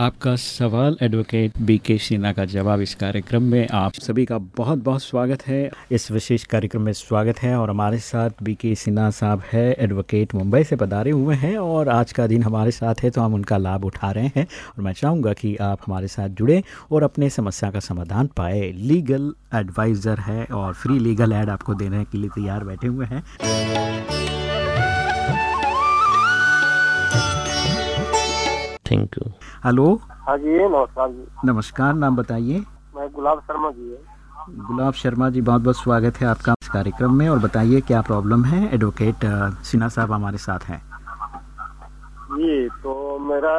आपका सवाल advocate B K Sinha का जवाब इस कार्यक्रम में आप सभी का बहुत बहुत स्वागत है। इस विशेष कार्यक्रम में स्वागत है और हमारे साथ बी के सिन्हा साहब है एडवोकेट मुंबई से पधारे हुए हैं और आज का दिन हमारे साथ है तो हम उनका लाभ उठा रहे हैं और मैं चाहूँगा कि आप हमारे साथ जुड़े और अपने समस्या का समाधान पाए। लीगल एडवाइज़र है और फ्री लीगल एड आपको देने के लिए तैयार बैठे हुए हैं। थैंक यू हेलो हाँ जी नमस्कार जी। नमस्कार नाम बताइए। मैं गुलाब शर्मा जी है। गुलाब शर्मा जी बहुत बहुत स्वागत है आपका इस कार्यक्रम में और बताइए क्या प्रॉब्लम है? एडवोकेट सिन्हा साहब हमारे साथ हैं। जी तो मेरा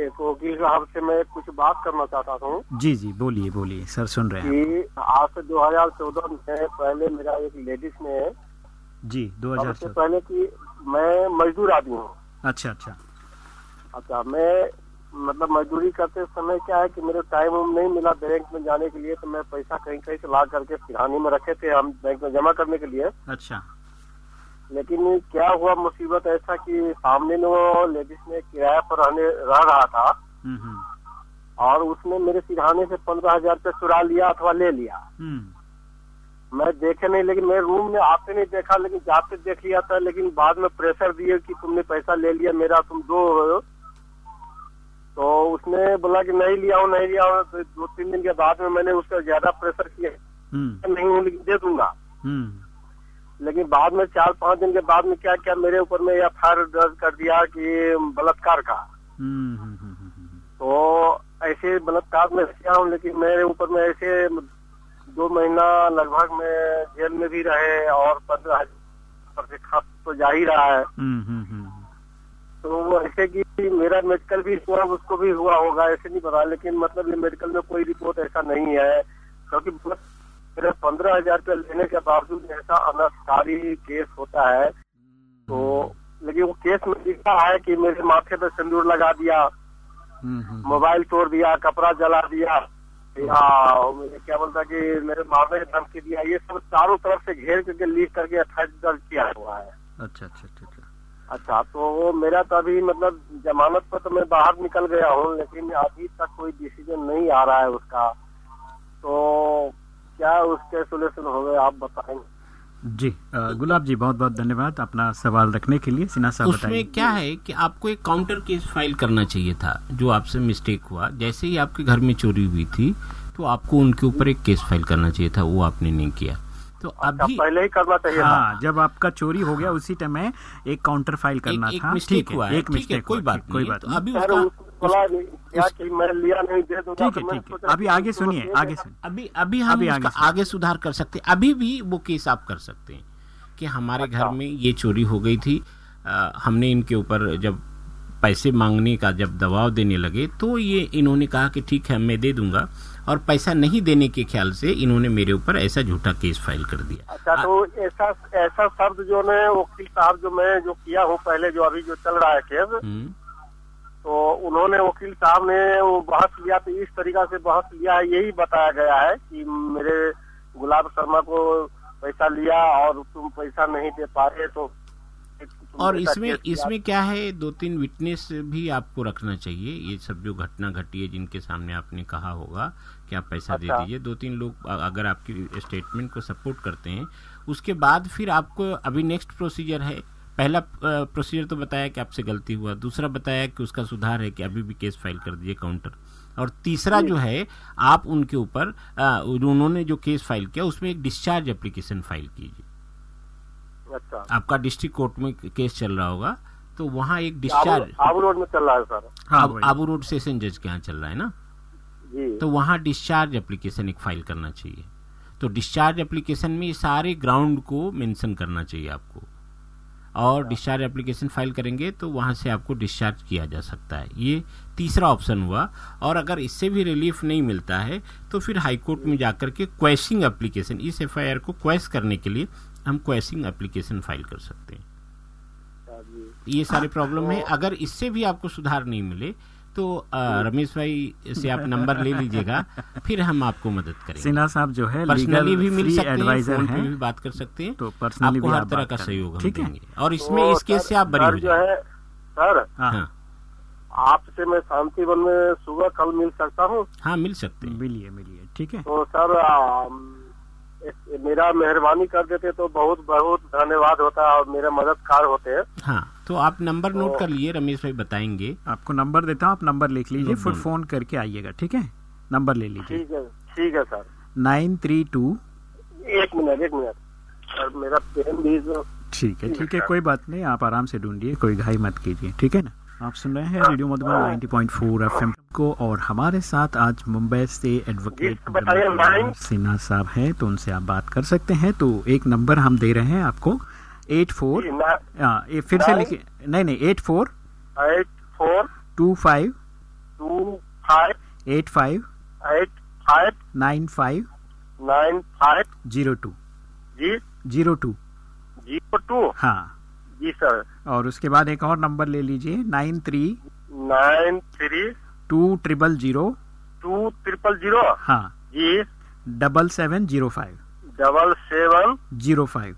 एक वकील साहब से मैं कुछ बात करना चाहता हूँ जी जी बोलिए बोलिए सर सुन रहे हैं कि आज से 2014 में पहले मेरा एक लेडीज़ ने जी दो हज़ार पहले की मैं मजदूर आदमी हूँ। अच्छा अच्छा। अच्छा मैं मतलब मजदूरी करते समय क्या है कि मेरे टाइम उम नहीं मिला बैंक में जाने के लिए तो मैं पैसा कहीं कहीं से ला करके सिरहानी में रखे थे हम बैंक में जमा करने के लिए। अच्छा। लेकिन क्या हुआ मुसीबत ऐसा कि सामने में वो लेडीज़ ने किराया पर रहने रह रहा था। हम्म हम्म। और उसने मेरे सिरहाने से पंद्रह हज़ार रुपये चुरा लिया अथवा ले लिया। हम्म। मैं देखे नहीं लेकिन मैं रूम में आते नहीं देखा लेकिन जाते देख लिया था लेकिन बाद में प्रेशर दिए कि तुमने पैसा ले लिया मेरा तुम दो तो उसने बोला कि नहीं लिया हूँ नहीं लिया हूँ तो दो तीन दिन के बाद में मैंने उसका ज़्यादा प्रेशर किया। हम्म। नहीं हूँ लेकिन दे दूँगा। हम्म। लेकिन बाद में चार पाँच दिन के बाद में क्या क्या मेरे ऊपर में एफ़ आई दर्ज कर दिया कि बलात्कार का। हम्म तो ऐसे बलात्कार में किया हूँ लेकिन मेरे ऊपर में ऐसे दो महीना लगभग में जेल में भी रहे और पंद्रह हज़ार तो जा ही रहा है। तो वो ऐसे कि मेरा मेडिकल भी हुआ उसको भी हुआ होगा ऐसे नहीं पता लेकिन मतलब ये मेडिकल में कोई रिपोर्ट ऐसा नहीं है क्योंकि मेरे पंद्रह हज़ार रुपये लेने के बावजूद ऐसा अनस्कारी केस होता है। तो लेकिन वो केस में लिखा है कि मेरे माथे पे सिंदूर लगा दिया हम्म, हम्म, मोबाइल तोड़ दिया कपड़ा जला दिया या क्या बोलता कि मेरे मारने की धमकी दिया ये सब चारों तरफ़ से घेर करके लिख करके अट्ठाईस दर्ज किया हुआ है। अच्छा अच्छा अच्छा अच्छा तो वो मेरा तो अभी मतलब जमानत पर तो मैं बाहर निकल गया हूँ लेकिन अभी तक कोई डिसीज़न नहीं आ रहा है उसका। तो क्या उसके सोल्यूशन हो गए आप बताएँगे। जी गुलाब जी बहुत बहुत धन्यवाद अपना सवाल रखने के लिए। सिन्हा साहब बताइए। उसमें क्या है कि आपको एक काउंटर केस फ़ाइल करना चाहिए था जो आपसे मिस्टेक हुआ। जैसे ही आपके घर में चोरी हुई थी तो आपको उनके ऊपर एक केस फ़ाइल करना चाहिए था वो आपने नहीं किया। तो अच्छा, अभी पहले ही करना चाहिए हाँ जब आपका चोरी हो गया उसी टाइम एक काउंटर फ़ाइल करना एक, एक था ठीक है हुआ है। एक मिस्टेक कोई बात कोई बात तो अभी खैर उसका उसको बोला नहीं, क्या कि मैं लिया नहीं दे दूँगा ठीक तो है ठीक है। अभी आगे सुनिए आगे सुनिए। अभी अभी हम उसका आगे आगे, सुधार कर सकते हैं। अभी भी वो केस आप कर सकते हैं कि हमारे घर में ये चोरी हो गई थी। आ, हमने इनके ऊपर जब पैसे मांगने का जब दबाव देने लगे तो ये इन्होंने कहा कि ठीक है मैं दे दूँगा। और पैसा नहीं देने के ख्याल से इन्होंने मेरे ऊपर ऐसा झूठा केस फ़ाइल कर दिया। अच्छा तो ऐसा ऐसा शब्द जो ने वकील साहब जो मैं जो किया हूँ पहले जो अभी जो चल रहा है केस हम्म, तो उन्होंने वकील साहब ने वो बहस लिया तो इस तरीका से बहस लिया है यही बताया गया है कि मेरे गुलाब शर्मा को पैसा लिया और तुम पैसा नहीं दे पा रहे तो और इसमें इसमें क्या है? दो तीन विटनेस भी आपको रखना चाहिए। ये सब जो घटना घटी है जिनके सामने आपने कहा होगा कि आप पैसा अच्छा। दे। दीजिए। दो तीन लोग अगर आपकी स्टेटमेंट को सपोर्ट करते हैं उसके बाद फिर आपको अभी नेक्स्ट प्रोसीजर है। पहला प्रोसीजर तो बताया कि आपसे गलती हुआ। दूसरा बताया कि उसका सुधार है कि अभी भी केस फ़ाइल कर दीजिए काउंटर और तीसरा जो। है आप उनके ऊपर उन्होंने जो केस फ़ाइल किया उसमें एक डिस्चार्ज एप्लीकेशन फ़ाइल कीजिए। अच्छा। आपका डिस्ट्रिक्ट कोर्ट में केस चल रहा होगा तो वहाँ एक डिस्चार्ज आबू रोड में चल रहा है सर। हाँ आबू रोड सेशन जज के यहाँ चल रहा है ना? जी। तो वहाँ डिस्चार्ज एप्लीकेशन एक फ़ाइल करना चाहिए। तो डिस्चार्ज एप्लीकेशन में सारे ग्राउंड को मेंशन करना चाहिए आपको। और डिस्चार्ज एप्लीकेशन फ़ाइल करेंगे तो वहाँ से आपको डिस्चार्ज किया जा सकता है। ये तीसरा ऑप्शन हुआ। और अगर इससे भी रिलीफ नहीं मिलता है तो फिर हाईकोर्ट में जाकर के क्वेशिंग एप्लीकेशन इस एफआईआर को क्वेश करने के लिए हम क्वेशिंग एप्लीकेशन फ़ाइल कर सकते हैं। ये सारे प्रॉब्लम है। अगर इससे भी आपको सुधार नहीं मिले तो रमेश भाई से आप नंबर ले लीजिएगा फिर हम आपको मदद करेंगे। सिन्हा साहब जो है पर्सनली भी मिल सकते हैं फ़ोन पे भी बात कर सकते हैं। तो पर्सनली आपको हर तरह का सहयोग हम देंगे। और इसमें इस केस से आप बरी हो। है सर हाँ, हाँ। आपसे मैं शांति वन में सुबह कल मिल सकता हूँ? हाँ मिल सकते हैं। मिलिए मिलिए। ठीक है। तो सर मेरा मेहरबानी कर देते तो बहुत बहुत धन्यवाद होता है और मेरे मददगार होते। हैं हाँ तो आप नंबर तो, नोट कर लिए रमेश भाई बताएँगे। आपको नंबर देता हूँ आप नंबर लिख लीजिए फिर फ़ोन करके आइएगा ठीक है? नंबर ले लीजिए। ठीक है ठीक है सर। Nine three two. एक मिनट एक मिनट। सर मेरा पेन भी ठीक है ठीक है। कोई बात नहीं आप आराम से ढूंढिए कोई घाई मत कीजिए ठीक है ना? आप सुन रहे हैं रेडियो मधुबन 90.4 एफएम। को और हमारे साथ आज मुंबई से एडवोकेट सिन्हा साहब हैं तो उनसे आप बात कर सकते हैं। तो एक नंबर हम दे रहे हैं आपको एट फोर फिर से लिखिए। नहीं नहीं eight four eight four two five two five eight five eight five nine five nine five zero two जी। ज़ीरो टू ज़ीरो टू हाँ। जी सर। और उसके बाद एक और नंबर ले लीजिए nine three nine three two triple zero. Two triple zero? हाँ। जी। Double seven zero five. Double seven zero five.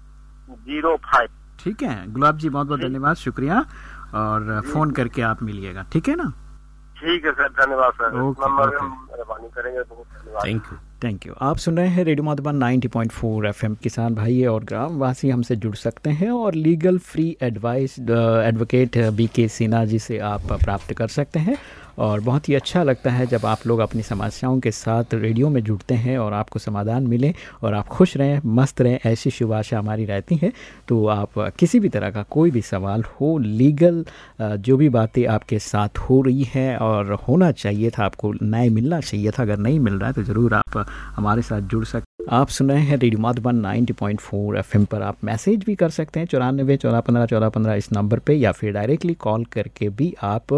Zero five. ठीक है। गुलाब जी बहुत बहुत धन्यवाद शुक्रिया। और फ़ोन करके आप मिलिएगा। ठीक है ना? ठीक है सर। धन्यवाद सर। ओके मेहरबानी करेंगे। थैंक यू थैंक यू आप सुन रहे हैं रेडियो मधुबन 90.4 एफएम किसान भाई और ग्रामवासी हमसे जुड़ सकते हैं और legal free advice advocate B K Sinha ji से आप प्राप्त कर सकते हैं। और बहुत ही अच्छा लगता है जब आप लोग अपनी समस्याओं के साथ रेडियो में जुड़ते हैं और आपको समाधान मिले और आप खुश रहें, मस्त रहें, ऐसी शुभ आशा हमारी रहती है। तो आप किसी भी तरह का कोई भी सवाल हो, लीगल जो भी बातें आपके साथ हो रही हैं और होना चाहिए था, आपको न्याय मिलना चाहिए था, अगर नहीं मिल रहा है तो ज़रूर आप हमारे साथ जुड़ सकते आप सुन रहे हैं रेडियो माधुबन 90.4 एफएम पर आप मैसेज भी कर सकते हैं चौरानबे चौदह पंद्रह चौदह पंद्रह इस नंबर पे या फिर डायरेक्टली कॉल करके भी आप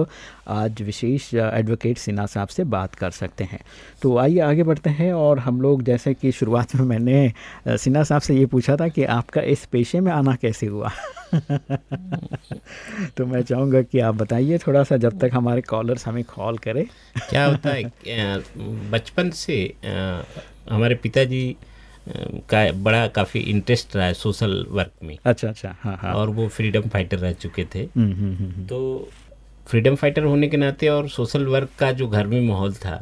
आज विशेष एडवोकेट सिन्हा साहब से बात कर सकते हैं। तो आइए आगे बढ़ते हैं और हम लोग जैसे कि शुरुआत में मैंने सिन्हा साहब से ये पूछा था कि आपका इस पेशे में आना कैसे हुआ? तो मैं चाहूँगा कि आप बताइए थोड़ा सा जब तक हमारे कॉलर्स हमें कॉल करें। क्या होता है बचपन से हमारे पिताजी का बड़ा काफ़ी इंटरेस्ट रहा है सोशल वर्क में। अच्छा अच्छा हाँ हाँ। और वो फ्रीडम फाइटर रह चुके थे। हम्म, हम्म, हम्म, तो फ्रीडम फाइटर होने के नाते और सोशल वर्क का जो घर में माहौल था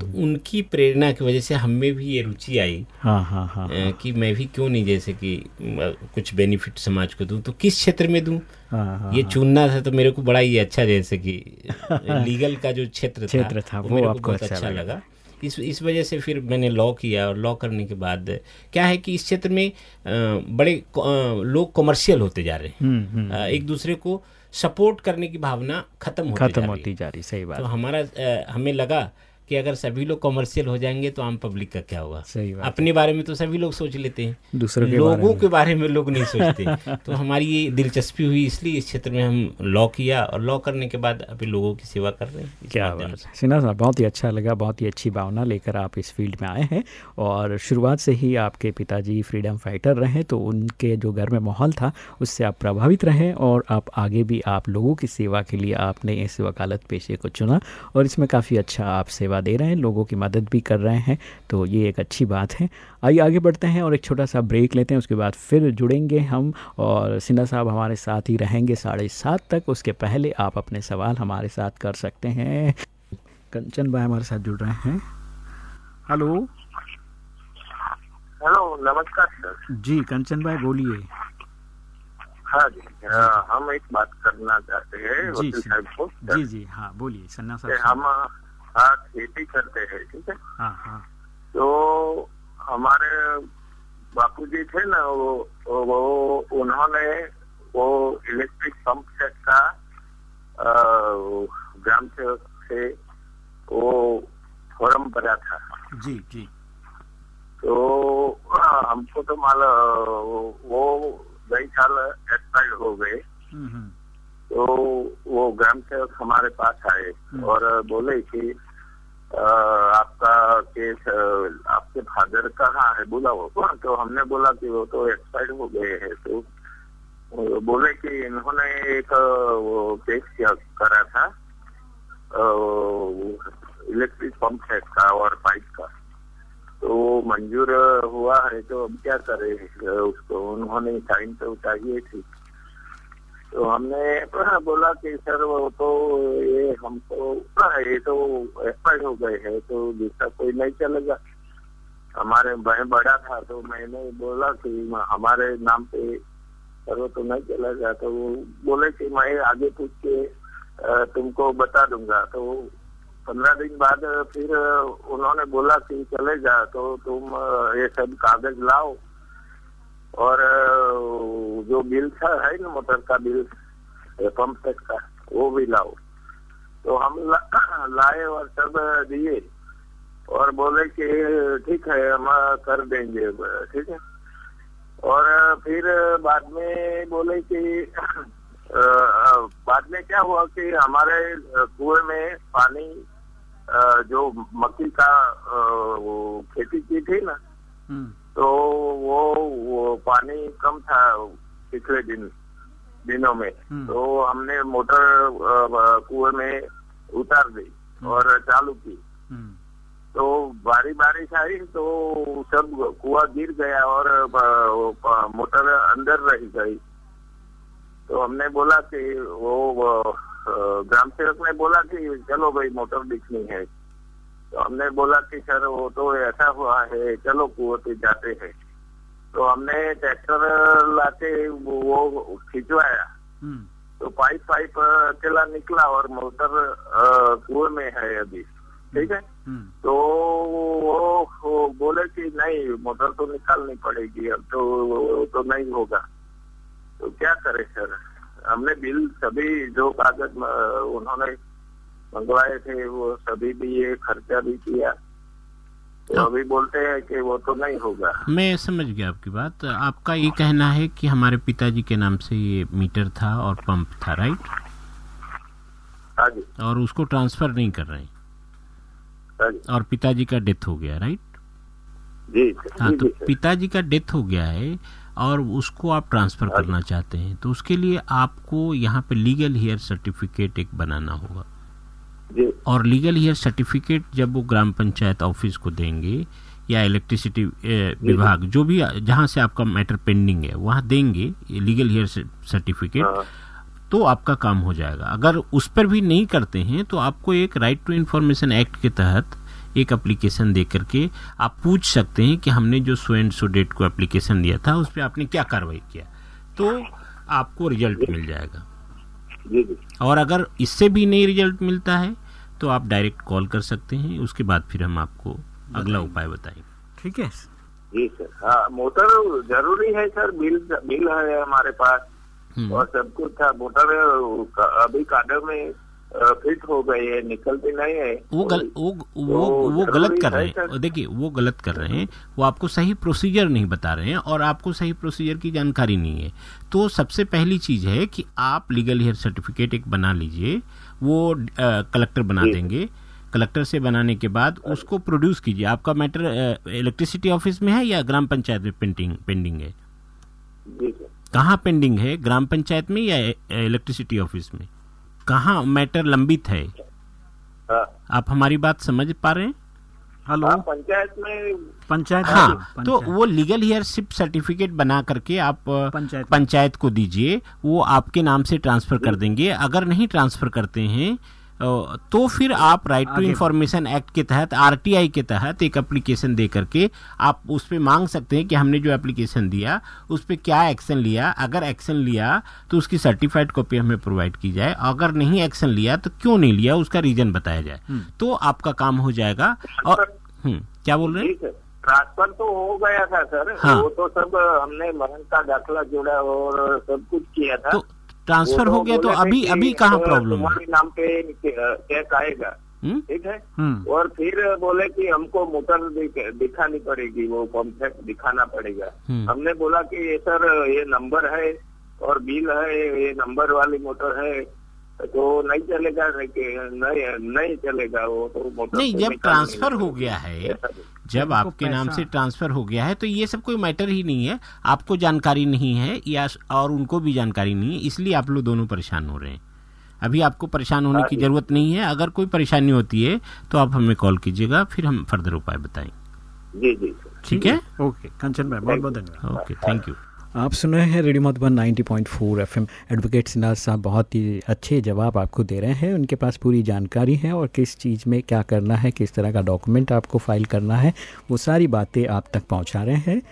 तो उनकी प्रेरणा की वजह से हमें भी ये रुचि आई हाँ, हाँ, हाँ, हाँ, कि मैं भी क्यों नहीं जैसे कि कुछ बेनिफिट समाज को दूँ तो किस क्षेत्र में दूँ? हाँ, हाँ, ये चुनना था तो मेरे को बड़ा ही अच्छा जैसे कि लीगल का जो क्षेत्र था, था वो, वो आपको अच्छा, अच्छा लगा। इस इस वजह से फिर मैंने लॉ किया और लॉ करने के बाद क्या है कि इस क्षेत्र में बड़े लोग कॉमर्शियल होते जा रहे हैं। हम्म, हम्म, एक दूसरे को सपोर्ट करने की भावना खत्म होती खत्म होती जा रही सही बात। तो हमारा हमें लगा कि अगर सभी लोग कमर्शियल हो जाएँगे तो आम पब्लिक का क्या होगा? सही बात अपने बारे में तो सभी लोग सोच लेते हैं। दूसरों के लोगों बारे के बारे में लोग नहीं सोचते। तो हमारी ये दिलचस्पी हुई इसलिए इस क्षेत्र में हम लॉ किया और लॉ करने के बाद अभी लोगों की सेवा कर रहे हैं। क्या बात सिन्हा साहब बहुत ही अच्छा लगा बहुत ही अच्छी भावना लेकर आप इस फ़ील्ड में आए हैं और शुरुआत से ही आपके पिताजी फ्रीडम फाइटर रहे तो उनके जो घर में माहौल था उससे आप प्रभावित रहें और आप आगे भी आप लोगों की सेवा के लिए आपने इस वकालत पेशे को चुना और इसमें काफ़ी अच्छा आप सेवा दे रहे हैं लोगों की की मदद भी कर रहे हैं तो ये एक अच्छी बात है। आइए आगे बढ़ते हैं और एक छोटा सा ब्रेक लेते हैं उसके बाद फिर जुड़ेंगे हम और सिन्हा साहब हमारे साथ ही रहेंगे साढ़े सात तक उसके पहले आप अपने सवाल हमारे साथ कर सकते हैं। कंचन भाई हमारे साथ जुड़ रहे हैं। हेलो। हेलो नमस्कार सर। जी कंचन भाई बोलिए। हाँ जी हम एक बात करना चाहते हैं जी जी जी हाँ बोलिए सन्ना साहब हम हाँ खेती करते हैं ठीक है? हाँ हाँ। तो हमारे बापू जी थे ना वो वो उन्होंने वो इलेक्ट्रिक पंप सेट का ग्राम सेवक से वो फॉर्म भरा था। जी जी। तो हमको तो माल वो कई साल एक्सपायर हो गए। हम्म, हम्म। तो वो ग्राम सेवक हमारे पास आए हम्म। और बोले कि आपका केस आपके फादर कहाँ है बोला वो। तो हमने बोला कि वो तो एक्सपायर हो गए हैं तो बोले कि इन्होंने एक वो केस किया, करा था इलेक्ट्रिक पंप सेट का और पाइप का। तो मंजूर हुआ है तो अब क्या करे उसको उन्होंने टाइम तो चाहिए थी तो हमने बोला कि, सर, वो तो ये हमको ये तो एक्सपायर हो गए हैं तो दूसरा कोई नहीं चलेगा। हमारे मैं बड़ा था तो मैंने बोला कि, हमारे नाम पे करो तो नहीं चलेगा। तो वो बोले कि, मैं आगे पूछ के तुमको बता दूँगा। तो पंद्रह दिन बाद फिर उन्होंने बोला कि, चलेगा तो तुम ये सब कागज़ लाओ। और जो बिल था है ना मोटर का बिल पंप सेट का वो भी लाओ। तो हम ला, लाए और सब दिए और बोले कि ठीक है हम कर देंगे ठीक है। और फिर बाद में बोले कि बाद में क्या हुआ कि हमारे कुएँ में पानी जो मक्की का खेती की थी ना तो वो वो पानी कम था पिछले दिन दिनों में। तो हमने मोटर कुएँ में उतार दी और चालू की। तो बारी बारिश आई तो सब कुआ गिर गया और मोटर अंदर रह गई। तो हमने बोला कि वो ग्राम सेवक ने बोला कि चलो भाई मोटर दिखनी है। तो हमने बोला कि सर वो तो ऐसा हुआ है चलो कुएँ पे जाते हैं। तो हमने ट्रैक्टर लाके वो खिंचवाया। तो पाइप पाइप अकेला निकला और मोटर कुएँ में है अभी। ठीक है? तो वो, वो बोले कि नहीं मोटर तो निकालनी पड़ेगी अब तो तो नहीं होगा। तो क्या करे सर? हमने बिल सभी जो कागज़ उन्होंने मंगवाए थे वो सभी भी ये खर्चा भी किया। तो अभी बोलते हैं कि वो तो नहीं होगा। मैं समझ गया आपकी बात। आपका ये कहना है कि हमारे पिताजी के नाम से ये मीटर था और पंप था राइट? हाँ जी। और उसको ट्रांसफ़र नहीं कर रहे। हाँ जी। और पिताजी का डेथ हो गया राइट? जी हाँ तो पिताजी का डेथ हो गया है और उसको आप ट्रांसफ़र हाँ करना चाहते हैं तो उसके लिए आपको यहाँ पे लीगल हेयर सर्टिफिकेट एक बनाना होगा। और लीगल हेयर सर्टिफिकेट जब वो ग्राम पंचायत ऑफ़िस को देंगे या इलेक्ट्रिसिटी विभाग जो भी जहाँ से आपका मैटर पेंडिंग है वहाँ देंगे लीगल हेयर सर्टिफिकेट तो आपका काम हो जाएगा। अगर उस पर भी नहीं करते हैं तो आपको एक राइट टू इन्फॉर्मेशन एक्ट के तहत एक एप्लीकेशन दे करके आप पूछ सकते हैं कि हमने जो सो एंड सो डेट को एप्लीकेशन दिया था उस पर आपने क्या कार्रवाई किया। तो आपको रिज़ल्ट मिल जाएगा। जी जी और अगर इससे भी नहीं रिज़ल्ट मिलता है तो आप डायरेक्ट कॉल कर सकते हैं उसके बाद फिर हम आपको अगला उपाय बताएँगे। ठीक है। जी सर। हाँ मोटर ज़रूरी है सर। बिल बिल है हमारे पास हम्म। और सब कुछ था। मोटर अभी काडर में फिट हो गई है निकलती नहीं है। वो गल, वो वो तो वो गलत कर रहे। हैं। देखिए वो गलत कर रहे हैं। वो आपको सही प्रोसीजर नहीं बता रहे हैं और आपको सही प्रोसीजर की जानकारी नहीं है। तो सबसे पहली चीज़ है कि आप लीगल हेयर सर्टिफिकेट एक बना लीजिए। वो कलेक्टर बना देंगे। कलेक्टर से बनाने के बाद उसको प्रोड्यूस कीजिए। आपका मैटर इलेक्ट्रिसिटी ऑफ़िस में है या ग्राम पंचायत में पेंटिंग पेंडिंग है? कहाँ पेंडिंग है? ग्राम पंचायत में या इलेक्ट्रिसिटी ऑफ़िस में? कहाँ मैटर लंबित है? हाँ। आप हमारी बात समझ पा रहे हैं? हेलो हाँ, पंचायत में पंचायत हाँ पंचायत। तो वो लीगल हेयरशिप सर्टिफिकेट बना करके आप पंचायत- पंचायत को दीजिए वो आपके नाम से ट्रांसफ़र कर देंगे। अगर नहीं ट्रांसफ़र करते हैं तो फिर आप राइट टू इंफॉर्मेशन एक्ट के तहत आरटीआई के तहत एक एप्लीकेशन दे करके आप उस पे मांग सकते हैं कि हमने जो एप्लीकेशन दिया उस पर क्या एक्शन लिया। अगर एक्शन लिया तो उसकी सर्टिफाइड कॉपी हमें प्रोवाइड की जाए। अगर नहीं एक्शन लिया तो क्यों नहीं लिया? उसका रीजन बताया जाए। तो आपका काम हो जाएगा। और हम्म, क्या बोल रहे हैं? ट्रांसफ़र तो हो गया था सर। हाँ। वो तो सब हमने मरण का दाखला जोड़ा और सब कुछ किया था। तो ट्रांसफ़र हो गया तो अभी अभी कहाँ प्रॉब्लम है? नाम पे चेक आएगा। हम्म? ठीक है? हम्म। और फिर बोले कि हमको मोटर दिखानी पड़ेगी वो कॉन्ट्रैक्ट दिखाना पड़ेगा। हम्म। हमने बोला कि ये सर ये नंबर है और बिल है ये नंबर वाली मोटर है। तो नहीं चलेगा नहीं नहीं, चलेगा वो तो मोटर नहीं जब ट्रांसफ़र हो गया है जब आपके नाम से ट्रांसफ़र हो गया है तो ये सब कोई मैटर ही नहीं है। आपको जानकारी नहीं है या और उनको भी जानकारी नहीं है इसलिए आप लोग दोनों परेशान हो रहे हैं। अभी आपको परेशान होने की ज़रूरत नहीं है। अगर कोई परेशानी होती है तो आप हमें कॉल कीजिएगा फिर हम फर्दर उपाय बताएँगे जी जी ठीक है? ओके कंचन भाई बहुत बहुत धन्यवाद। ओके थैंक यू आप सुन रहे हैं radio Madhuban 90.4 FM. Advocate Sinha साहब बहुत ही अच्छे जवाब आपको दे रहे हैं। उनके पास पूरी जानकारी है और किस चीज़ में क्या करना है, किस तरह का डॉक्यूमेंट आपको फ़ाइल करना है, वो सारी बातें आप तक पहुँचा रहे हैं।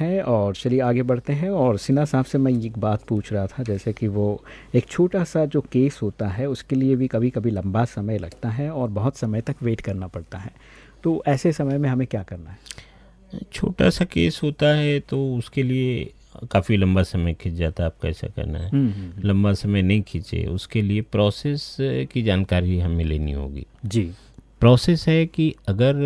है और चलिए आगे बढ़ते हैं और सिन्हा साहब से मैं एक बात पूछ रहा था, जैसे कि वो एक छोटा सा जो केस होता है, उसके लिए भी कभी कभी लंबा समय लगता है और बहुत समय तक वेट करना पड़ता है। तो ऐसे समय में हमें क्या करना है? छोटा सा केस होता है तो उसके लिए काफ़ी लंबा समय खींच जाता है आप कैसा करना है। लंबा समय नहीं खींचे उसके लिए प्रोसेस की जानकारी हमें लेनी होगी। जी। प्रोसेस है कि अगर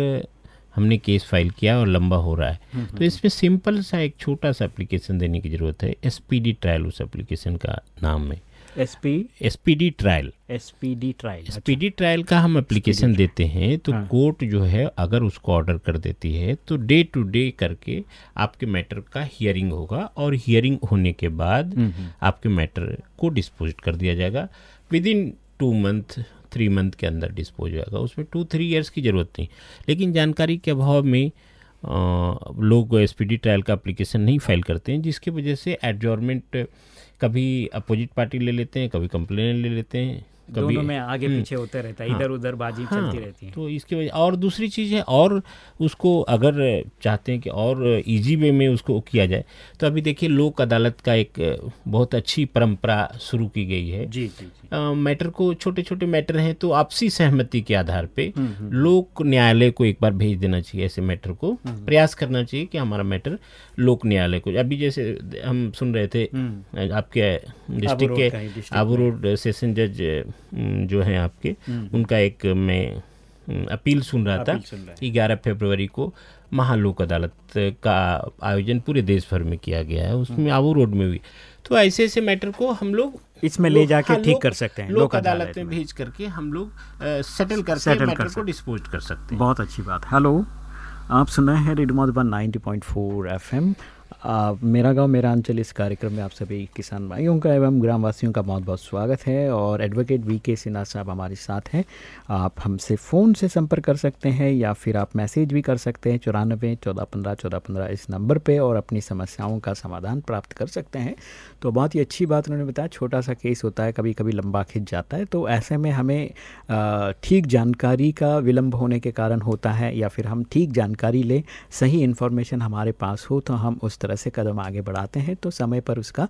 हमने केस फ़ाइल किया और लंबा हो रहा है तो इसमें सिंपल सा एक छोटा सा एप्लीकेशन देने की ज़रूरत है एसपीडी ट्रायल उस एप्लीकेशन का नाम है। S P SPD trial S P D trial SPD trial का हम एप्लीकेशन देते हैं तो हाँ। कोर्ट जो है अगर उसको ऑर्डर कर देती है तो डे टू डे करके आपके मैटर का हियरिंग होगा और हियरिंग होने के बाद आपके मैटर को डिस्पोज कर दिया जाएगा। Within two month three month के अंदर डिस्पोज हो जाएगा। उसमें टू थ्री ईयर्स की ज़रूरत नहीं। लेकिन जानकारी के अभाव में अ, लोग एसपीडी ट्रायल का एप्लीकेशन नहीं फ़ाइल करते हैं जिसकी वजह से एडजॉर्मेंट कभी अपोजिट पार्टी ले लेते हैं कभी कंप्लेन ले लेते हैं। दोनों में आगे पीछे होते रहता है इधर उधर बाजी हाँ, चलती रहती है। तो इसकी वजह और दूसरी चीज़ है और उसको अगर चाहते हैं कि और इजी वे में उसको किया जाए तो अभी देखिए लोक अदालत का एक बहुत अच्छी परंपरा शुरू की गई है। जी जी जी। अ, मैटर को छोटे छोटे मैटर हैं तो आपसी सहमति के आधार पे लोक न्यायालय को एक बार भेज देना चाहिए ऐसे मैटर को। प्रयास करना चाहिए कि हमारा मैटर लोक न्यायालय को अभी जैसे हम सुन रहे थे आपके डिस्ट्रिक्ट का ही आबू रोड सेशन जज जो हैं आपके उनका एक मैं अपील सुन रहा था कि ग्यारह फरवरी को महालोक अदालत का आयोजन पूरे देश भर में किया गया है। उसमें आबू रोड में भी तो ऐसे ऐसे मैटर को हम लोग इसमें ले जाके हाँ, ठीक कर सकते हैं लोक अदालत में। भेज करके हम लोग सेटल करके Settle कर मैटर को डिस्पोज कर सकते हैं। बहुत अच्छी बात। हेलो आप सुन हैं रेडियो मधुबन 90.4 एफएम। आ, मेरा गाँव मेरा अंचल इस कार्यक्रम में आप सभी किसान भाइयों का एवं ग्रामवासियों का बहुत बहुत स्वागत है और एडवोकेट वी के सिन्हा साहब हमारे साथ हैं। आप हमसे फ़ोन से संपर्क कर सकते हैं या फिर आप मैसेज भी कर सकते हैं। चौरानबे चौदह पंद्रह चौदह पंद्रह इस नंबर पे और अपनी समस्याओं का समाधान प्राप्त कर सकते हैं। तो बहुत ही अच्छी बात उन्होंने बताया छोटा सा केस होता है कभी कभी लंबा खिंच जाता है। तो ऐसे में हमें ठीक जानकारी का विलम्ब होने के कारण होता है या फिर हम ठीक जानकारी लें सही इन्फॉर्मेशन हमारे पास हो तो हम उस तरह से कदम आगे बढ़ाते हैं तो समय पर उसका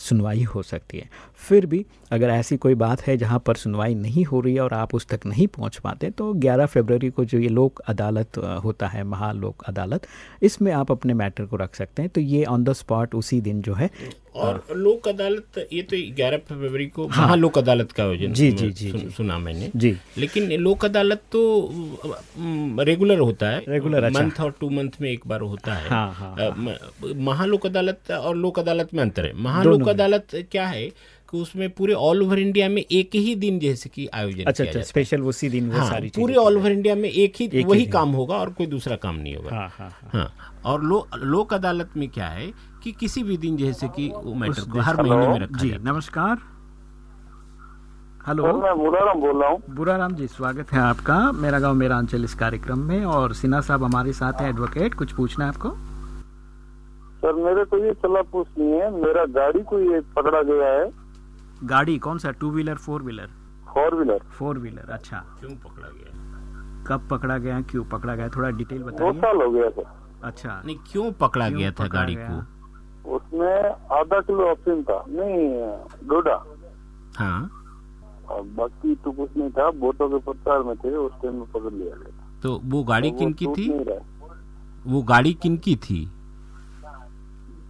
सुनवाई हो सकती है। फिर भी अगर ऐसी कोई बात है जहाँ पर सुनवाई नहीं हो रही है और आप उस तक नहीं पहुँच पाते तो 11 फरवरी को जो ये लोक अदालत होता है, महालोक अदालत, इसमें आप अपने मैटर को रख सकते हैं। तो ये ऑन द स्पॉट उसी दिन जो है और लोक अदालत ये तो ग्यारह फरवरी को हाँ। लोक अदालत का आयोजन जी, जी, जी, सु, जी। सुना मैंने। जी। लेकिन लोक अदालत तो रेगुलर होता है। रेगुलर अच्छा। मंथ और टू मंथ में एक बार होता है। हाँ, हाँ, हाँ, महालोक अदालत और लोक अदालत में अंतर है। महालोक अदालत क्या है उसमें पूरे ऑल ओवर इंडिया में एक ही दिन जैसे कि आयोजन अच्छा अच्छा स्पेशल उसी दिन वो हाँ, सारी पूरे ऑल ओवर इंडिया में एक ही ही वही। काम होगा और कोई दूसरा काम नहीं होगा। हाँ हाँ हाँ। हाँ और लो, लोक अदालत में क्या है कि किसी भी दिन जैसे कि वो मैटर को हर महीने में रखा जी नमस्कार। हेलो? मैं मुराराम बोल रहा हूँ। बुराराम जी स्वागत है आपका। मेरा गाँव मेरा अंचल इस कार्यक्रम में और सिन्हा साहब हमारे साथ हैं एडवोकेट कुछ पूछना है आपको? सर मेरे को ये सलाह पूछनी है। मेरा गाड़ी कोई एक पकड़ा गया है। गाड़ी कौन सा? Two wheeler four wheeler? Four wheeler. Four wheeler अच्छा। क्यों पकड़ा गया? कब पकड़ा गया? क्यों पकड़ा गया? थोड़ा डिटेल दो बताइए। साल हो गया सर अच्छा। नहीं क्यों पकड़ा क्यों गया था गाड़ी गया? को उसमें आधा किलो अफीम था। नहीं डोडा। हाँ। और बाकी तो कुछ नहीं था। बोटो के प्रचार में थे उस टाइम में पकड़ लिया गया तो वो गाड़ी वो किन की थी? वो गाड़ी किन की थी?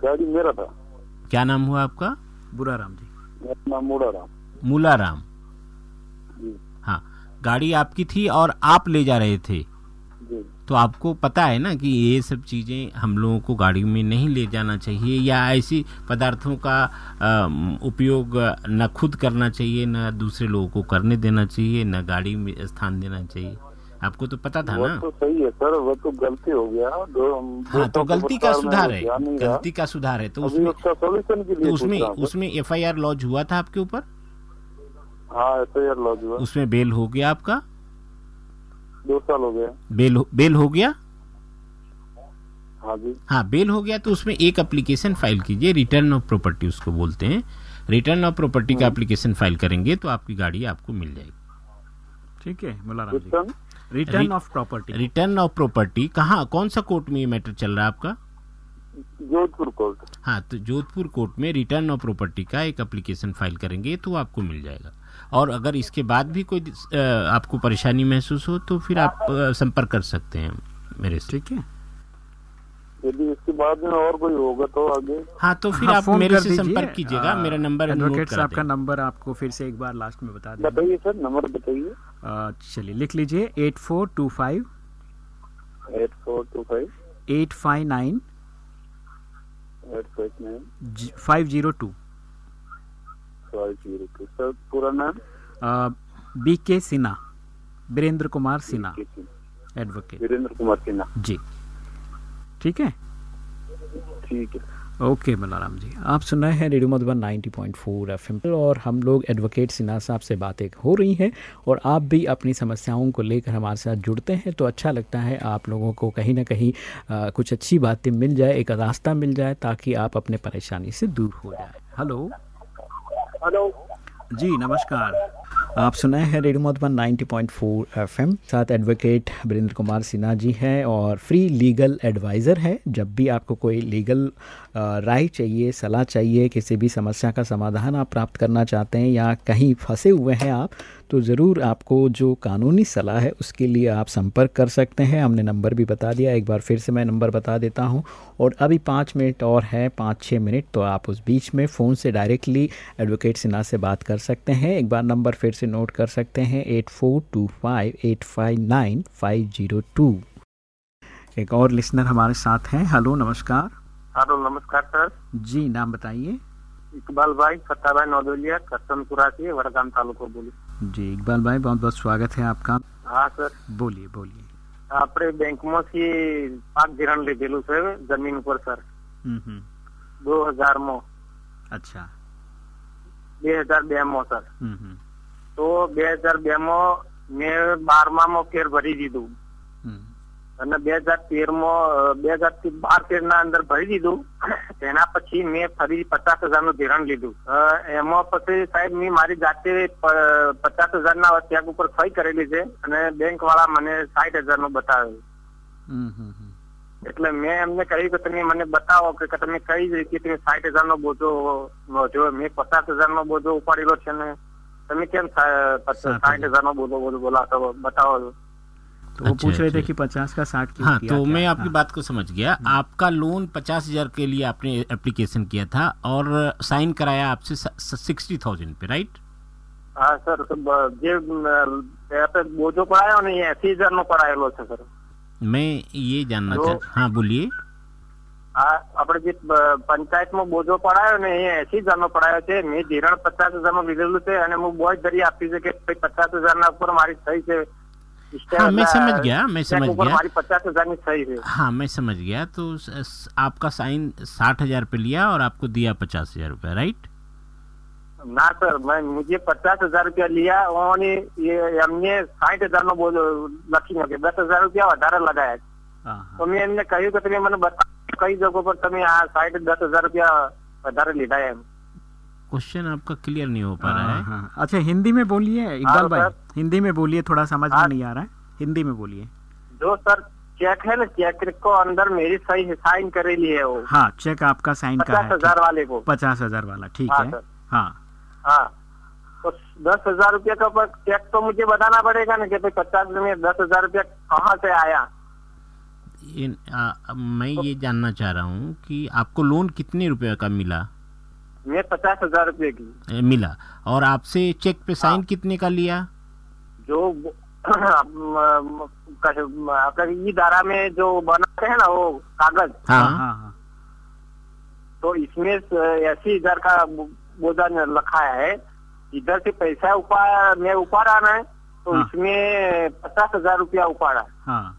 गाड़ी मेरा था। क्या नाम हुआ आपका? बुरा राम जी। मेरा नाम मुड़ा राम मूलाराम हाँ गाड़ी आपकी थी और आप ले जा रहे थे। तो आपको पता है ना कि ये सब चीज़ें हम लोगों को गाड़ी में नहीं ले जाना चाहिए या ऐसी पदार्थों का उपयोग न खुद करना चाहिए न दूसरे लोगों को करने देना चाहिए न गाड़ी में स्थान देना चाहिए। आपको तो पता था वो ना। तो सही है सर वो तो गलती हो गया। दो हाँ तो गलती का सुधार है। गलती का सुधार है तो उसमें सोल्यूशन तो उसमें। उसमें एफ़ आई आर लॉन्च हुआ था आपके ऊपर? हाँ एफ़ आई आर लॉज हुआ। उसमें बेल हो गया आपका? दो साल हो गया बेल हो, बेल हो गया? हाँ जी। हाँ बेल हो गया तो उसमें एक एप्लीकेशन फ़ाइल कीजिए रिटर्न ऑफ़ प्रॉपर्टी उसको बोलते हैं। रिटर्न ऑफ़ प्रॉपर्टी का एप्लीकेशन फ़ाइल करेंगे तो आपकी गाड़ी आपको मिल जाएगी। ठीक है Mularam ji return of property return of property कहाँ? कौन सा कोर्ट में ये मैटर चल रहा है आपका? जोधपुर कोर्ट हाँ तो जोधपुर कोर्ट में रिटर्न ऑफ़ प्रॉपर्टी का एक अप्लीकेशन फ़ाइल करेंगे तो आपको मिल जाएगा। और अगर इसके बाद भी कोई आपको परेशानी महसूस हो तो फिर आप संपर्क कर सकते हैं मेरे से। ठीक है। यदि इसके बाद में और कोई होगा तो आगे। हाँ तो फिर हाँ, आप मेरे से संपर्क कीजिएगा मेरा नंबर एडवोकेट साहब का नंबर आपको फिर से एक बार लास्ट में बता दें बताइए सर नंबर बताइए। चलिए लिख लीजिए eight four two five eight four two five eight five nine eight five nine five zero two five zero two sir पूरा नाम? B K Sinha Virendra Kumar Sinha advocate Virendra Kumar Sinha ji. ठीक है? ठीक है। Okay मलाराम जी आप सुन रहे हैं रेडियो मधुबन 90.4 एफएम और हम लोग एडवोकेट सिन्हा साहब से बातें हो रही हैं और आप भी अपनी समस्याओं को लेकर हमारे साथ जुड़ते हैं तो अच्छा लगता है आप लोगों को कहीं ना कहीं आ, कुछ अच्छी बातें मिल जाए एक रास्ता मिल जाए ताकि आप अपने परेशानी से दूर हो जाए। हेलो हेलो जी, नमस्कार। आप सुनाए हैं रेडियो मधुबन 90.4 एफएम। साथ एडवोकेट वीरेंद्र कुमार सिन्हा जी हैं और फ्री लीगल एडवाइज़र हैं। जब भी आपको कोई लीगल राय चाहिए, सलाह चाहिए, किसी भी समस्या का समाधान आप प्राप्त करना चाहते हैं या कहीं फंसे हुए हैं आप तो ज़रूर आपको जो कानूनी सलाह है उसके लिए आप संपर्क कर सकते हैं। हमने नंबर भी बता दिया एक बार फिर से मैं नंबर बता देता हूँ। और अभी पाँच मिनट और है पाँच छः मिनट तो आप उस बीच में फ़ोन से डायरेक्टली एडवोकेट सिन्हा से बात कर सकते हैं। एक बार नंबर फिर से नोट कर सकते हैं eight four two five eight five nine five zero two. एक और लिसनर हमारे साथ हैं। हेलो नमस्कार। हेलो नमस्कार सर। जी नाम बताइए। इकबाल भाई सत्ता भाई नौदोलिया करसनपुरा से वडगाम तालुको बोली। जी इकबाल भाई बहुत बहुत स्वागत है आपका હા સર बोलिए बोलिए આપણે બેંકમાંથી પાક ધિરાણ લીધેલું છે જમીન ઉપર સર हम्म, हम्म, દો હજાર માં अच्छा બે હજાર બે માં સર हम्म, हम्म, તો બે હજાર બે માં મેં બારમા માં ફેર ભરી દીધું हम्म, અને બે હજાર તેરમાં બે હજારથી બાર તેર ના અંદર ભરી દીધું. તેના પછી મેં ફરી પચાસ હજારનું ધિરાણ લીધું. એમાં પછી સાહેબ મેં મારી જાતે પચાસ હજાર ના ચેક ઉપર સહી કરેલી છે અને બેંક વાળા મને સાઠ હજારનું બતાવ્યું એટલે મેં એમને કહ્યું કે તમે મને બતાવો કે તમે કઈ રીતે તમે સાઠ હજાર નો બોજો જો મેં પચાસ હજાર નો બોજો ઉપાડેલો છે ને તમે કેમ સાઠ હજાર. નો બોજો બોલાવતો બતાવો છો? तो वो अच्छा, पूछ रहे थे अच्छा। कि पचास का साठ क्यों हाँ किया तो क्या? मैं आपकी हाँ, बात को समझ गया आपका लोन पचास हजार के लिए आपने एप्लीकेशन किया था और साइन कराया आपसे सिक्सटी थाउजेंड पे राइट હા સર તો બ- જે અ, આપણે બોજો પડાયો ને એ એસી હજાર નો પડાયેલો છે સર मैं ये जानना तो- चाह हाँ बोलिए આ આપણે જે પ- પંચાયતમાં બોજો પડાયો ને એ એસી હજાર નો પડાયો છે મેં ધિરાણ પચાસ હજાર નું લીધેલું છે અને હું બોજ ધરી આપ્યું છે કે ભાઈ પચાસ હજાર ના ઉપર મારી સહી છે हाँ मैं समझ गया मैं ચેક समझ ઉપર गया મારી પચાસ હજાર ની સહી છે हाँ मैं समझ गया तो स- स- आपका साइन साठ हजार पे लिया और आपको दिया पचास हजार रुपया राइट ના સર मैं मुझे पचास हजार रुपया लिया और ये એમને સાઠ હજાર નો બોજો લખી નાખ્યો દસ હજાર રૂપિયા વધારે લગાયા हाँ, તો મેં એમને કહ્યું કે તમે મને બતાવો કઈ જગો પર તમે આ સાઠ દસ હજાર રૂપિયા વધારે લીધા એમ क्वेश्चन आपका क्लियर नहीं हो पा रहा हाँ, है हाँ। अच्छा हिंदी में बोलिए इकबाल भाई सर। हिंदी में बोलिए थोड़ा समझ में हाँ। नहीं आ रहा है। हिंदी में बोलिए। जो सर चेक है ना चेक को अंदर मेरी सही साइन करेली है। वो हाँ चेक आपका साइन का पचास है हज़ार वाले को। पचास हज़ार वाला ठीक हाँ, है। हाँ। हाँ। तो दस हज़ार रूपया का चेक तो मुझे बताना पड़ेगा ना कि भाई पचास में दस हज़ार रूपया कहाँ से आया? ये, आ, मैं तो, ये जानना चाह रहा हूँ कि आपको लोन कितने रुपए का मिला? मैं पचास हज़ार रुपये की। मिला। और आपसे चेक पे साइन कितने का लिया? जो आपका ई धारा में जो बनाते हैं ना वो कागज़। हाँ। हाँ हाँ हाँ। तो इसमें अस्सी हज़ार का बोझा रखा है। इधर से पैसा उपा मैं उपाड़ा ना तो हाँ। इसमें पचास हज़ार रुपया उपाड़ा हाँ।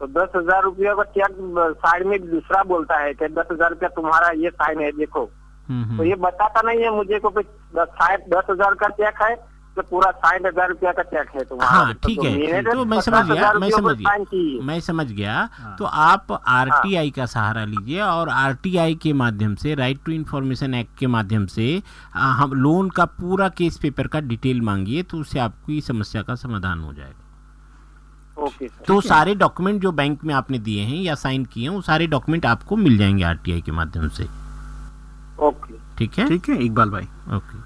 तो दस हज़ार रुपया का चेक साइड में दूसरा बोलता है कि दस हज़ार रुपया तुम्हारा ये साइन है देखो। तो ये बताता नहीं है मुझे को दस हज़ार का चेक है? तो पूरा साठ हज़ार रुपया का चेक है तुम्हारा। हाँ ठीक है तो मैं समझ गया मैं समझ गया। मैं समझ गया। तो आप आरटीआई का सहारा लीजिए और आरटीआई के माध्यम से राइट टू इन्फॉर्मेशन एक्ट के माध्यम से हम लोन का पूरा केस पेपर का डिटेल मांगिए तो उससे आपकी समस्या का समाधान हो जाएगा। Okay sir. तो सारे डॉक्यूमेंट जो बैंक में आपने दिए हैं या साइन किए हैं वो सारे डॉक्यूमेंट आपको मिल जाएँगे आरटीआई के माध्यम से। ओके। ठीक है? ठीक है इकबाल भाई। ओके।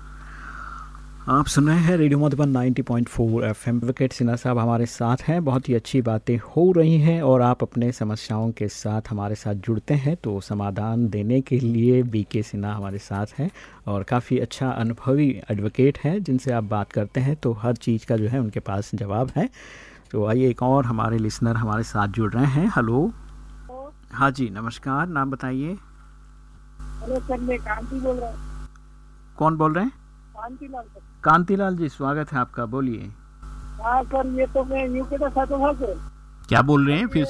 आप सुन रहे हैं रेडियो मधुबन 90.4 एफएम। विकेट सिन्हा साहब हमारे साथ हैं। बहुत ही अच्छी बातें हो रही हैं और आप अपने समस्याओं के साथ हमारे साथ जुड़ते हैं तो समाधान देने के लिए बी के सिन्हा हमारे साथ हैं और काफ़ी अच्छा अनुभवी एडवोकेट है जिनसे आप बात करते हैं तो हर चीज़ का जो है उनके पास जवाब है। तो आइए एक और हमारे लिसनर हमारे साथ जुड़ रहे हैं। हेलो हाँ जी नमस्कार। नाम बताइए। हेलो सर मैं कांति बोल रहा हूँ। कौन बोल रहे हैं? कांतिलाल जी स्वागत है आपका बोलिए। हाँ सर ये तो मैं यूके का सर। क्या बोल रहे हैं? फिर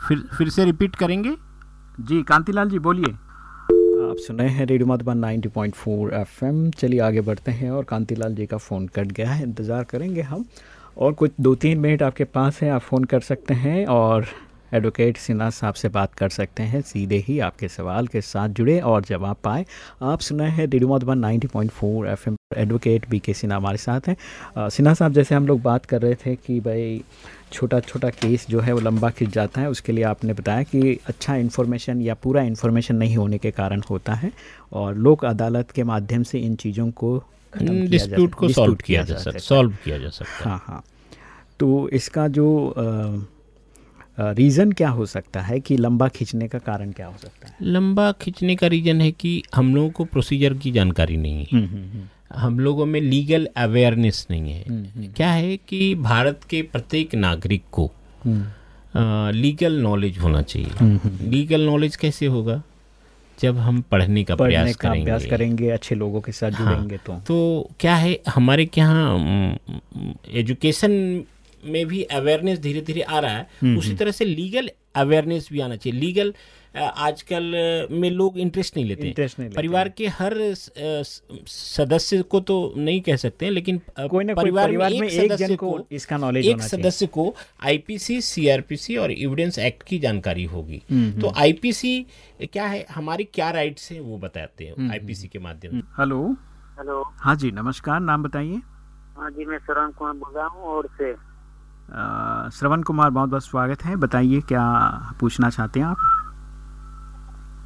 फिर फिर से रिपीट करेंगे? जी कांतिलाल जी बोलिए। आप सुन रहे हैं रेडियो मधुबन 90.4 एफएम। चलिए आगे बढ़ते हैं और कांतिलाल जी का फ़ोन कट गया है। इंतज़ार करेंगे हम। और कुछ दो तीन मिनट आपके पास है आप फ़ोन कर सकते हैं और एडवोकेट सिन्हा साहब से बात कर सकते हैं। सीधे ही आपके सवाल के साथ जुड़े और जवाब पाए। आप सुना है radio Madhuban 90.4 FM advocate B K Sinha हमारे साथ हैं। सिन्हा साहब जैसे हम लोग बात कर रहे थे कि भाई छोटा छोटा केस जो है वो लंबा खिंच जाता है उसके लिए आपने बताया कि अच्छा इन्फॉर्मेशन या पूरा इन्फॉर्मेशन नहीं होने के कारण होता है और लोक अदालत के माध्यम से इन चीज़ों को डिस्प्यूट को सॉल्व किया जा सकता है। सॉल्व किया जा सकता है। हाँ हाँ। तो इसका जो रीज़न क्या हो सकता है कि लंबा खींचने का कारण क्या हो सकता है? लंबा खींचने का रीजन है कि हम लोगों को प्रोसीजर की जानकारी नहीं है। हम लोगों में लीगल अवेयरनेस नहीं है। क्या है कि भारत के प्रत्येक नागरिक को लीगल नॉलेज होना चाहिए। लीगल नॉलेज कैसे होगा? जब हम पढ़ने का पढ़ने प्रयास का अभ्यास करेंगे। करेंगे अच्छे लोगों के साथ जुड़ेंगे तो। तो क्या है हमारे यहाँ एजुकेशन में भी अवेयरनेस धीरे धीरे आ रहा है उसी तरह से लीगल अवेयरनेस भी आना चाहिए। लीगल आजकल में लोग इंटरेस्ट नहीं लेते नहीं लेते परिवार के हर सदस्य को तो नहीं कह सकते हैं लेकिन कोई ना कोई परिवार परिवार में में एक एक सदस्य जन को इसका knowledge एक होना सदस्य को आईपीसी सीआरपीसी और एविडेंस एक्ट की जानकारी होगी। हम्म, तो आईपीसी क्या है हमारी क्या राइट्स हैं वो बताते हम्म, हैं आईपीसी के माध्यम से। हेलो। हेलो। हाँ जी नमस्कार नाम बताइए। हाँ जी मैं श्रवण कुमार बोल रहा हूँ और से। श्रवण कुमार बहुत बहुत स्वागत है। बताइए क्या पूछना चाहते हैं आप?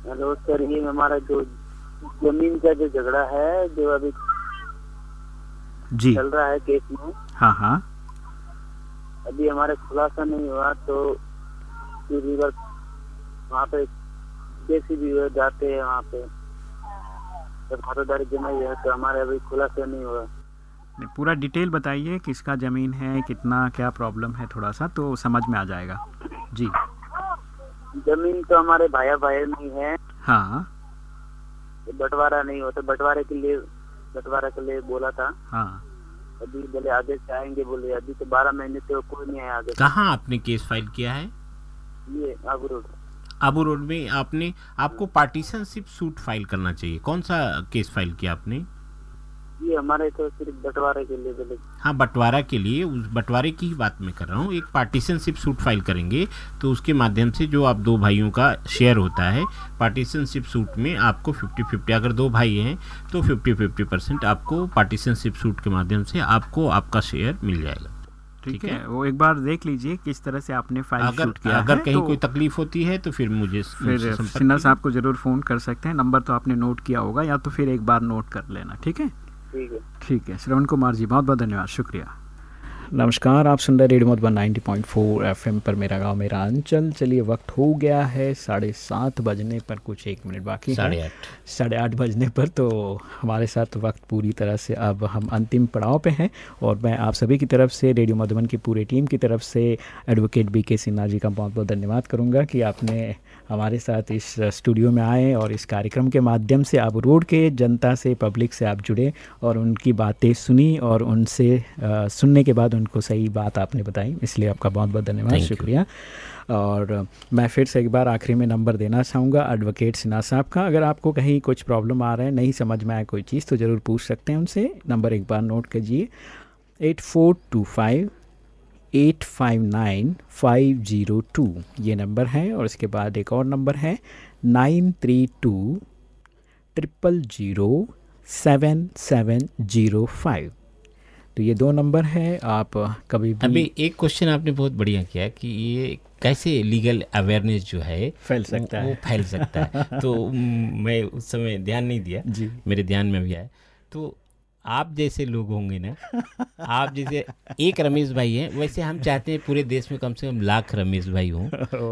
हेलो सर ये हमारा जो ज़मीन का जो झगड़ा है जो अभी जी। चल रहा है केस में हाँ हाँ। अभी हमारे खुलासा नहीं हुआ तो रिवर वहाँ पे जैसे भी जाते हैं वहाँ पे। जब खातेदारी जमाई है तो हमारे अभी खुलासा नहीं हुआ। नहीं, पूरा डिटेल बताइए किसका ज़मीन है कितना क्या प्रॉब्लम है थोड़ा सा तो समझ में आ जाएगा। जी। ज़मीन तो हमारे भाया भाई नहीं है। हाँ। बंटवारा नहीं होता बंटवारे के लिए बंटवारा के लिए बोला था। हाँ। अभी बोले आगे से आएँगे बोले अभी तो बारह महीने से कोई नहीं आया आगे कहाँ आपने केस फ़ाइल किया है? ये आगू रोड। आबू रोड में आपने आपको पार्टीशनशिप सूट फ़ाइल करना चाहिए। कौन सा केस फ़ाइल किया आपने? ये हमारे तो सिर्फ़ बंटवारे के लिए बोले। हाँ बंटवारा के लिए उस बंटवारे की ही बात मैं कर रहा हूँ। एक पार्टीशनशिप सूट फ़ाइल करेंगे तो उसके माध्यम से जो आप दो भाइयों का शेयर होता है पार्टीशनशिप सूट में आपको 50 50 अगर दो भाई हैं तो 50 50 परसेंट आपको पार्टीशनशिप सूट के माध्यम से आपको आपका शेयर मिल जाएगा। ठीक ठीक है? है। वो एक बार देख लीजिए किस तरह से आपने फ़ाइल अगर शूट किया अगर है कहीं तो कोई तकलीफ़ होती है तो फिर मुझे फिर सिन्हा साहब को ज़रूर फ़ोन कर सकते हैं नंबर तो आपने नोट किया होगा या तो फिर एक बार नोट कर लेना ठीक है? ठीक है। ठीक है श्रवण कुमार जी बहुत बहुत धन्यवाद शुक्रिया। नमस्कार आप सुन रहे रेडियो मधुबन 90.4 एफएम पर मेरा गाँव मेरा अंचल। चलिए वक्त हो गया है साढ़े सात बजने पर कुछ एक मिनट बाकी साढ़े आठ। साढ़े आठ बजने पर तो हमारे साथ वक्त पूरी तरह से अब हम अंतिम पड़ाव पे हैं और मैं आप सभी की तरफ़ से रेडियो मधुबन की पूरी टीम की तरफ़ से एडवोकेट बी के सिन्हा जी का बहुत बहुत धन्यवाद करूँगा कि आपने हमारे साथ इस स्टूडियो में आए और इस कार्यक्रम के माध्यम से आप रोड के जनता से पब्लिक से आप जुड़े और उनकी बातें सुनी और उनसे सुनने के बाद उनको सही बात आपने बताई। इसलिए आपका बहुत बहुत धन्यवाद शुक्रिया। और मैं फिर से एक बार आखिरी में नंबर देना चाहूँगा एडवोकेट सिन्हा साहब का। अगर आपको कहीं कुछ प्रॉब्लम आ रहा है नहीं समझ में आए कोई चीज़ तो ज़रूर पूछ सकते हैं उनसे। नंबर एक बार नोट कीजिए। Eight four two five eight five nine five zero two. ये नंबर है और इसके बाद एक और नंबर है nine three two triple zero seven seven zero five. तो ये दो नंबर है आप कभी भी अभी एक क्वेश्चन आपने बहुत बढ़िया किया कि ये कैसे लीगल अवेयरनेस जो है फैल सकता वो, है। वो फैल सकता है। तो मैं उस समय ध्यान नहीं दिया जी। मेरे ध्यान में भी आया। तो आप जैसे लोग होंगे ना आप जैसे एक रमेश भाई हैं वैसे हम चाहते हैं पूरे देश में कम से कम लाख रमेश भाई हों।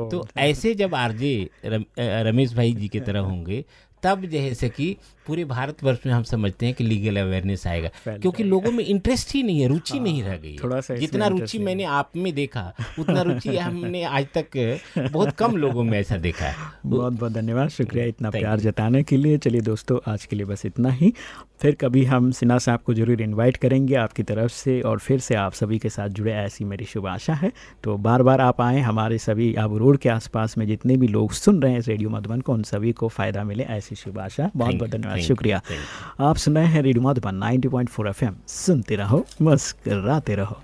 तो ऐसे जब आरजे रमेश भाई जी की तरह होंगे तब जैसे कि पूरे भारतवर्ष में हम समझते हैं कि लीगल अवेयरनेस आएगा क्योंकि लोगों में इंटरेस्ट ही नहीं है रुचि हाँ, नहीं रह गई थोड़ा सा जितना रुचि मैंने आप में देखा उतना रुचि हमने आज तक बहुत कम लोगों में ऐसा देखा है। बहुत बहुत धन्यवाद शुक्रिया इतना प्यार जताने के लिए। चलिए दोस्तों आज के लिए बस इतना ही। फिर कभी हम सिन्हा साहब को ज़रूर इनवाइट करेंगे आपकी तरफ़ से और फिर से आप सभी के साथ जुड़े ऐसी मेरी शुभ आशा है। तो बार बार आप आएँ हमारे सभी आबू रोड के आसपास में जितने भी लोग सुन रहे हैं रेडियो मधुबन को उन सभी को फ़ायदा मिले ऐसी शुभ आशा। बहुत बहुत धन्यवाद। शुक्रिया। आप सुन रहे हैं रेडियो मधुबन 90.4 एफएम। सुनते रहो मस्कराते रहो।